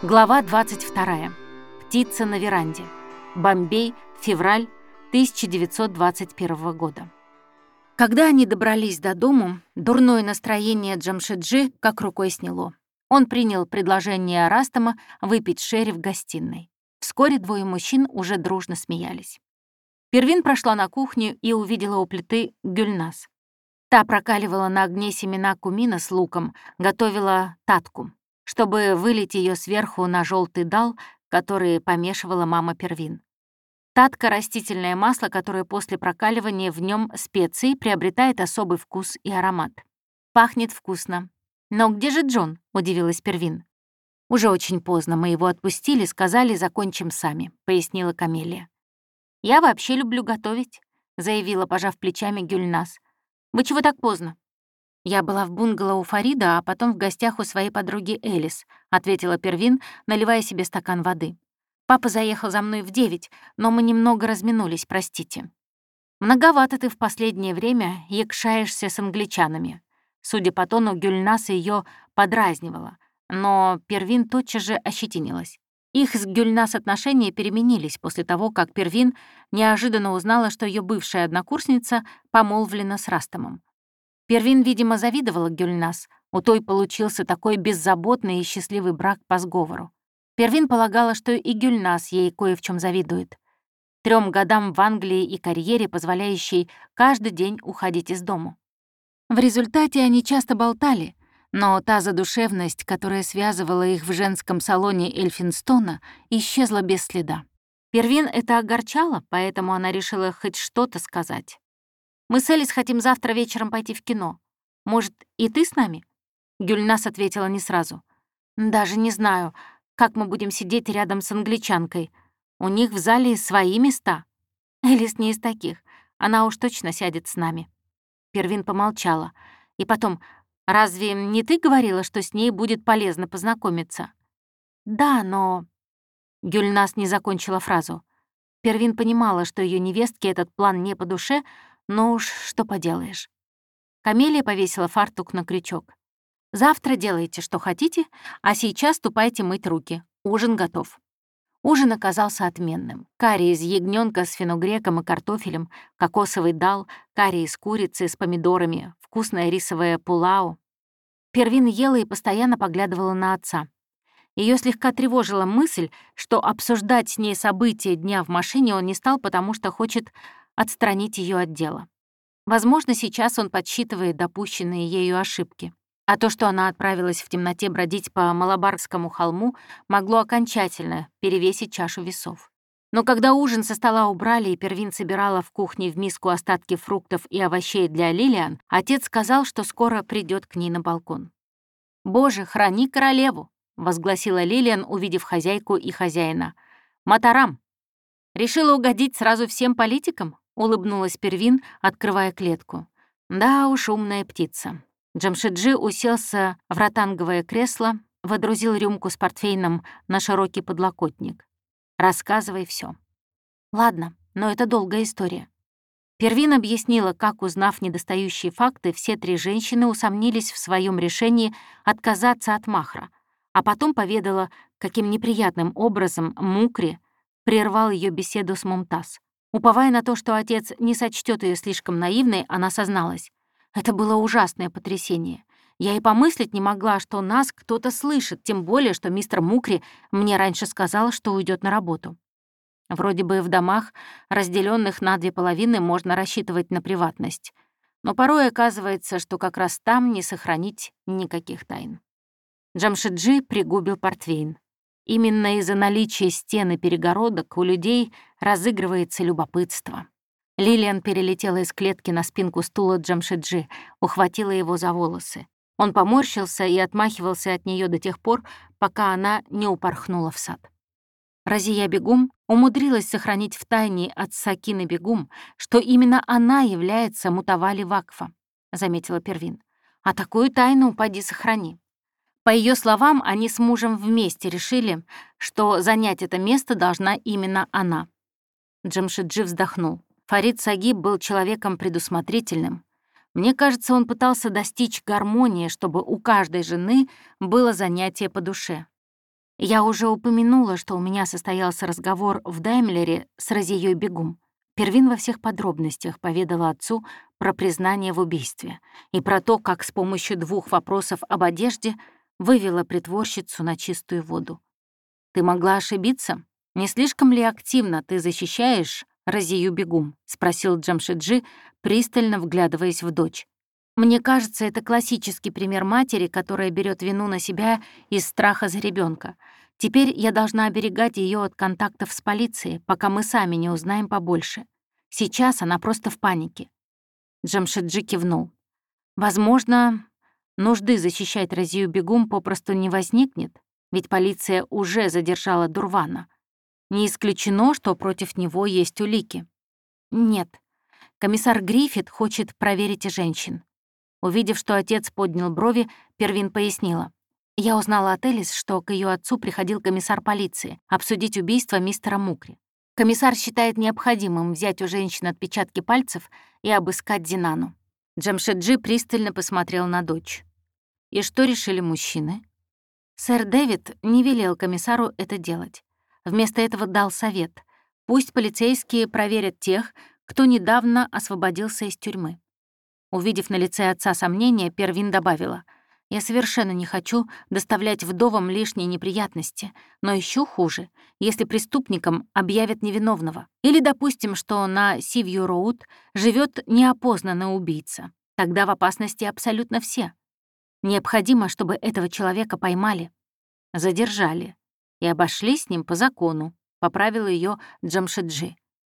Глава 22. Птица на веранде. Бомбей, февраль 1921 года. Когда они добрались до дому, дурное настроение Джамшеджи как рукой сняло. Он принял предложение Растама выпить шерри в гостиной. Вскоре двое мужчин уже дружно смеялись. Первин прошла на кухню и увидела у плиты гюльнас. Та прокаливала на огне семена кумина с луком, готовила татку чтобы вылить ее сверху на желтый дал, который помешивала мама Первин. Татка — растительное масло, которое после прокаливания в нем специй приобретает особый вкус и аромат. Пахнет вкусно. «Но где же Джон?» — удивилась Первин. «Уже очень поздно, мы его отпустили, сказали, закончим сами», — пояснила Камелия. «Я вообще люблю готовить», — заявила, пожав плечами Гюльнас. «Вы чего так поздно?» «Я была в бунгало у Фарида, а потом в гостях у своей подруги Элис», — ответила Первин, наливая себе стакан воды. «Папа заехал за мной в девять, но мы немного разминулись, простите». «Многовато ты в последнее время якшаешься с англичанами». Судя по тону, Гюльнас ее подразнивала, но Первин тотчас же ощетинилась. Их с Гюльнас отношения переменились после того, как Первин неожиданно узнала, что ее бывшая однокурсница помолвлена с Растомом. Первин, видимо, завидовала Гюльнас. У той получился такой беззаботный и счастливый брак по сговору. Первин полагала, что и Гюльнас ей кое в чем завидует. Трем годам в Англии и карьере, позволяющей каждый день уходить из дому. В результате они часто болтали, но та задушевность, которая связывала их в женском салоне Эльфинстона, исчезла без следа. Первин это огорчало, поэтому она решила хоть что-то сказать. Мы с Элис хотим завтра вечером пойти в кино. Может, и ты с нами?» Гюльнас ответила не сразу. «Даже не знаю, как мы будем сидеть рядом с англичанкой. У них в зале свои места. Элис не из таких. Она уж точно сядет с нами». Первин помолчала. И потом, «Разве не ты говорила, что с ней будет полезно познакомиться?» «Да, но...» Гюльнас не закончила фразу. Первин понимала, что ее невестке этот план не по душе, ну уж что поделаешь. Камелия повесила фартук на крючок. «Завтра делайте, что хотите, а сейчас ступайте мыть руки. Ужин готов». Ужин оказался отменным. Карри из ягненка с феногреком и картофелем, кокосовый дал, карри из курицы с помидорами, вкусное рисовое пулау. Первин ела и постоянно поглядывала на отца. Ее слегка тревожила мысль, что обсуждать с ней события дня в машине он не стал, потому что хочет отстранить ее от дела. Возможно, сейчас он подсчитывает допущенные ею ошибки. А то, что она отправилась в темноте бродить по Малабарскому холму, могло окончательно перевесить чашу весов. Но когда ужин со стола убрали и Первин собирала в кухне в миску остатки фруктов и овощей для Лилиан, отец сказал, что скоро придет к ней на балкон. «Боже, храни королеву!» — возгласила Лилиан, увидев хозяйку и хозяина. «Матарам! Решила угодить сразу всем политикам?» Улыбнулась Первин, открывая клетку. Да уж, умная птица. Джамшиджи уселся в ротанговое кресло, водрузил рюмку с портфейном на широкий подлокотник. «Рассказывай все. «Ладно, но это долгая история». Первин объяснила, как, узнав недостающие факты, все три женщины усомнились в своем решении отказаться от Махра, а потом поведала, каким неприятным образом Мукри прервал ее беседу с Мумтаз. Уповая на то, что отец не сочтет ее слишком наивной, она созналась. Это было ужасное потрясение. Я и помыслить не могла, что нас кто-то слышит, тем более, что мистер Мукри мне раньше сказал, что уйдет на работу. Вроде бы в домах, разделенных на две половины, можно рассчитывать на приватность. Но порой оказывается, что как раз там не сохранить никаких тайн. Джамшиджи пригубил портвейн. Именно из-за наличия стены перегородок у людей разыгрывается любопытство. Лилиан перелетела из клетки на спинку стула Джамшиджи, ухватила его за волосы. Он поморщился и отмахивался от нее до тех пор, пока она не упорхнула в сад. Разия Бегум умудрилась сохранить в тайне от Сакины Бегум, что именно она является мутавали Вакфа, заметила Первин. А такую тайну поди сохрани. По ее словам, они с мужем вместе решили, что занять это место должна именно она. Джамшиджи вздохнул. Фарид Сагиб был человеком предусмотрительным. Мне кажется, он пытался достичь гармонии, чтобы у каждой жены было занятие по душе. Я уже упомянула, что у меня состоялся разговор в Даймлере с Розией Бегум. Первин во всех подробностях поведала отцу про признание в убийстве и про то, как с помощью двух вопросов об одежде вывела притворщицу на чистую воду. «Ты могла ошибиться? Не слишком ли активно ты защищаешь Розию Бегум?» — спросил Джамшиджи, пристально вглядываясь в дочь. «Мне кажется, это классический пример матери, которая берет вину на себя из страха за ребенка. Теперь я должна оберегать ее от контактов с полицией, пока мы сами не узнаем побольше. Сейчас она просто в панике». Джамшиджи кивнул. «Возможно, нужды защищать Розию Бегум попросту не возникнет, ведь полиция уже задержала Дурвана. Не исключено, что против него есть улики». «Нет. Комиссар Гриффит хочет проверить женщин». Увидев, что отец поднял брови, Первин пояснила. Я узнала от Элис, что к ее отцу приходил комиссар полиции обсудить убийство мистера Мукри. Комиссар считает необходимым взять у женщин отпечатки пальцев и обыскать Зинану. Джамшеджи пристально посмотрел на дочь. И что решили мужчины? Сэр Дэвид не велел комиссару это делать. Вместо этого дал совет. Пусть полицейские проверят тех, кто недавно освободился из тюрьмы. Увидев на лице отца сомнения, Первин добавила — я совершенно не хочу доставлять вдовам лишние неприятности, но еще хуже, если преступникам объявят невиновного. Или допустим, что на Сивью-Роуд живет неопознанный убийца. Тогда в опасности абсолютно все. Необходимо, чтобы этого человека поймали, задержали и обошли с ним по закону, поправила ее Джамшеджи.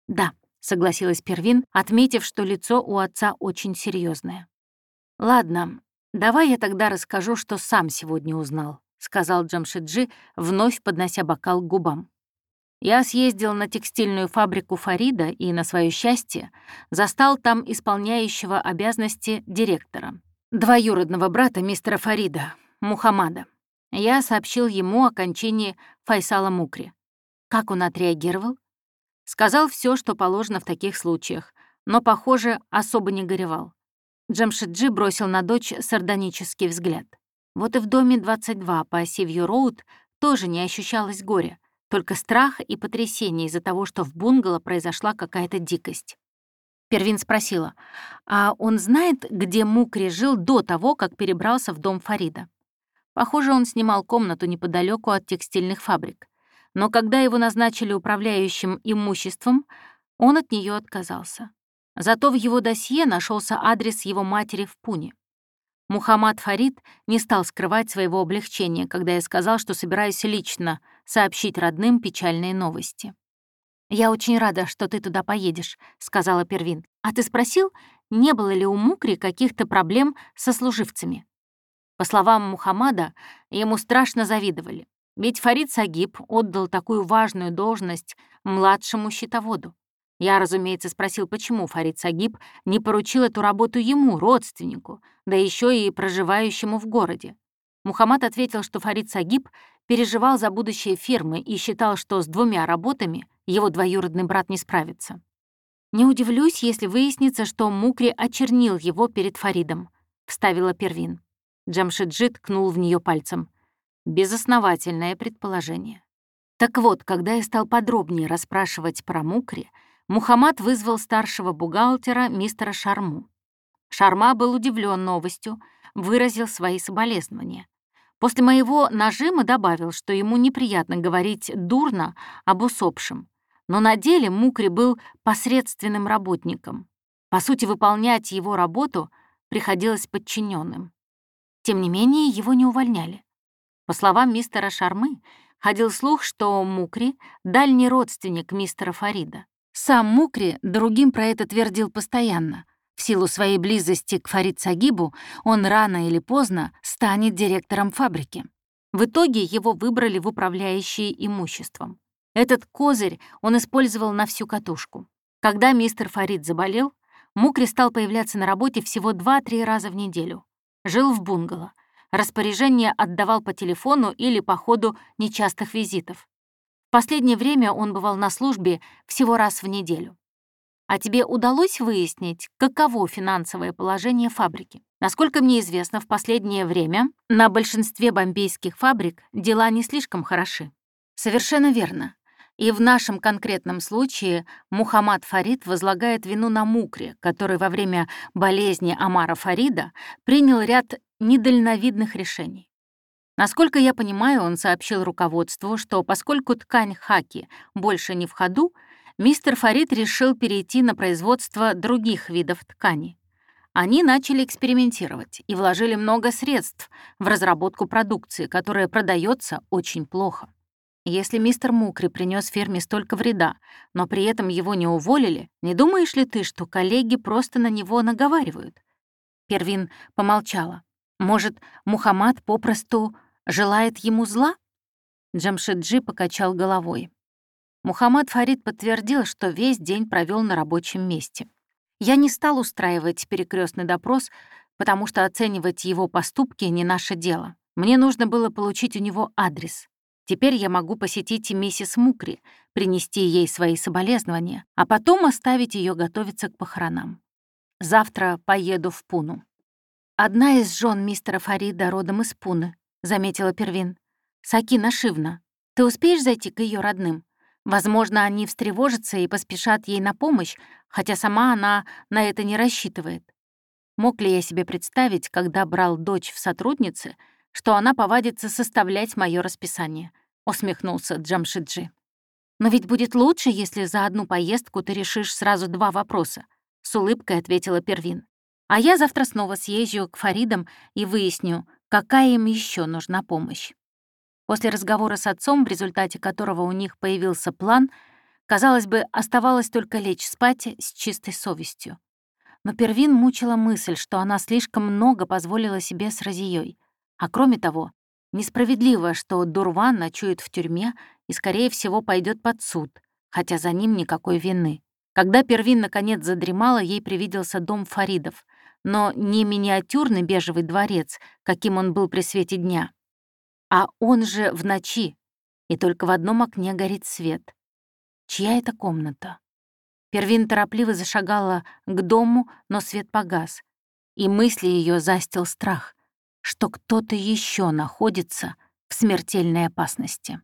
«Да», — согласилась Первин, отметив, что лицо у отца очень серьезное. «Ладно, «Давай я тогда расскажу, что сам сегодня узнал», — сказал Джамшиджи, вновь поднося бокал к губам. Я съездил на текстильную фабрику Фарида и, на свое счастье, застал там исполняющего обязанности директора, двоюродного брата мистера Фарида, Мухаммада. Я сообщил ему о кончине Файсала Мукри. Как он отреагировал? Сказал все, что положено в таких случаях, но, похоже, особо не горевал. Джамшиджи бросил на дочь сардонический взгляд. Вот и в доме 22 по Сивью-Роуд тоже не ощущалось горя, только страх и потрясение из-за того, что в бунгало произошла какая-то дикость. Первин спросила, а он знает, где Мукри жил до того, как перебрался в дом Фарида? Похоже, он снимал комнату неподалеку от текстильных фабрик. Но когда его назначили управляющим имуществом, он от нее отказался. Зато в его досье нашелся адрес его матери в Пуне. Мухаммад Фарид не стал скрывать своего облегчения, когда я сказал, что собираюсь лично сообщить родным печальные новости. «Я очень рада, что ты туда поедешь», — сказала Первин. «А ты спросил, не было ли у Мукри каких-то проблем со служивцами?» По словам Мухаммада, ему страшно завидовали, ведь Фарид Сагиб отдал такую важную должность младшему счетоводу. Я, разумеется, спросил, почему Фарид Сагиб не поручил эту работу ему, родственнику, да еще и проживающему в городе. Мухаммад ответил, что Фарид Сагиб переживал за будущее фирмы и считал, что с двумя работами его двоюродный брат не справится. «Не удивлюсь, если выяснится, что Мукри очернил его перед Фаридом», — вставила Первин. Джамшиджи ткнул в нее пальцем. Безосновательное предположение. Так вот, когда я стал подробнее расспрашивать про Мукри, Мухаммад вызвал старшего бухгалтера мистера Шарму. Шарма был удивлен новостью, выразил свои соболезнования. После моего нажима добавил, что ему неприятно говорить дурно об усопшем, но на деле Мукри был посредственным работником. По сути, выполнять его работу приходилось подчиненным. Тем не менее, его не увольняли. По словам мистера Шармы, ходил слух, что Мукри — дальний родственник мистера Фарида. Сам Мукри другим про это твердил постоянно. В силу своей близости к Фарид Сагибу он рано или поздно станет директором фабрики. В итоге его выбрали в управляющие имуществом. Этот козырь он использовал на всю катушку. Когда мистер Фарид заболел, Мукри стал появляться на работе всего 2-3 раза в неделю. Жил в бунгало. Распоряжение отдавал по телефону или по ходу нечастых визитов. Последнее время он бывал на службе всего раз в неделю. А тебе удалось выяснить, каково финансовое положение фабрики? Насколько мне известно, в последнее время на большинстве бомбейских фабрик дела не слишком хороши. Совершенно верно. И в нашем конкретном случае Мухаммад Фарид возлагает вину на Мукре, который во время болезни Амара Фарида принял ряд недальновидных решений. Насколько я понимаю, он сообщил руководству, что поскольку ткань хаки больше не в ходу, мистер Фарид решил перейти на производство других видов ткани. Они начали экспериментировать и вложили много средств в разработку продукции, которая продается очень плохо. Если мистер Мукри принес ферме столько вреда, но при этом его не уволили, не думаешь ли ты, что коллеги просто на него наговаривают? Первин помолчала. Может, Мухаммад попросту желает ему зла? Джамшиджи покачал головой. Мухаммад Фарид подтвердил, что весь день провел на рабочем месте. Я не стал устраивать перекрестный допрос, потому что оценивать его поступки не наше дело. Мне нужно было получить у него адрес. Теперь я могу посетить миссис Мукри, принести ей свои соболезнования, а потом оставить ее готовиться к похоронам. Завтра поеду в Пуну. Одна из жен мистера Фарида родом из Пуны, заметила Первин. Сакина Шивна. Ты успеешь зайти к ее родным? Возможно, они встревожатся и поспешат ей на помощь, хотя сама она на это не рассчитывает. Мог ли я себе представить, когда брал дочь в сотрудницы, что она повадится составлять мое расписание? Усмехнулся Джамшиджи. «Но ведь будет лучше, если за одну поездку ты решишь сразу два вопроса», — с улыбкой ответила Первин. «А я завтра снова съезжу к Фаридам и выясню, какая им еще нужна помощь». После разговора с отцом, в результате которого у них появился план, казалось бы, оставалось только лечь спать с чистой совестью. Но Первин мучила мысль, что она слишком много позволила себе с Розией. А кроме того, Несправедливо, что Дурван ночует в тюрьме и, скорее всего, пойдет под суд, хотя за ним никакой вины. Когда Первин наконец задремала, ей привиделся дом Фаридов, но не миниатюрный бежевый дворец, каким он был при свете дня, а он же в ночи, и только в одном окне горит свет. Чья это комната? Первин торопливо зашагала к дому, но свет погас, и мысли ее застил страх что кто-то еще находится в смертельной опасности.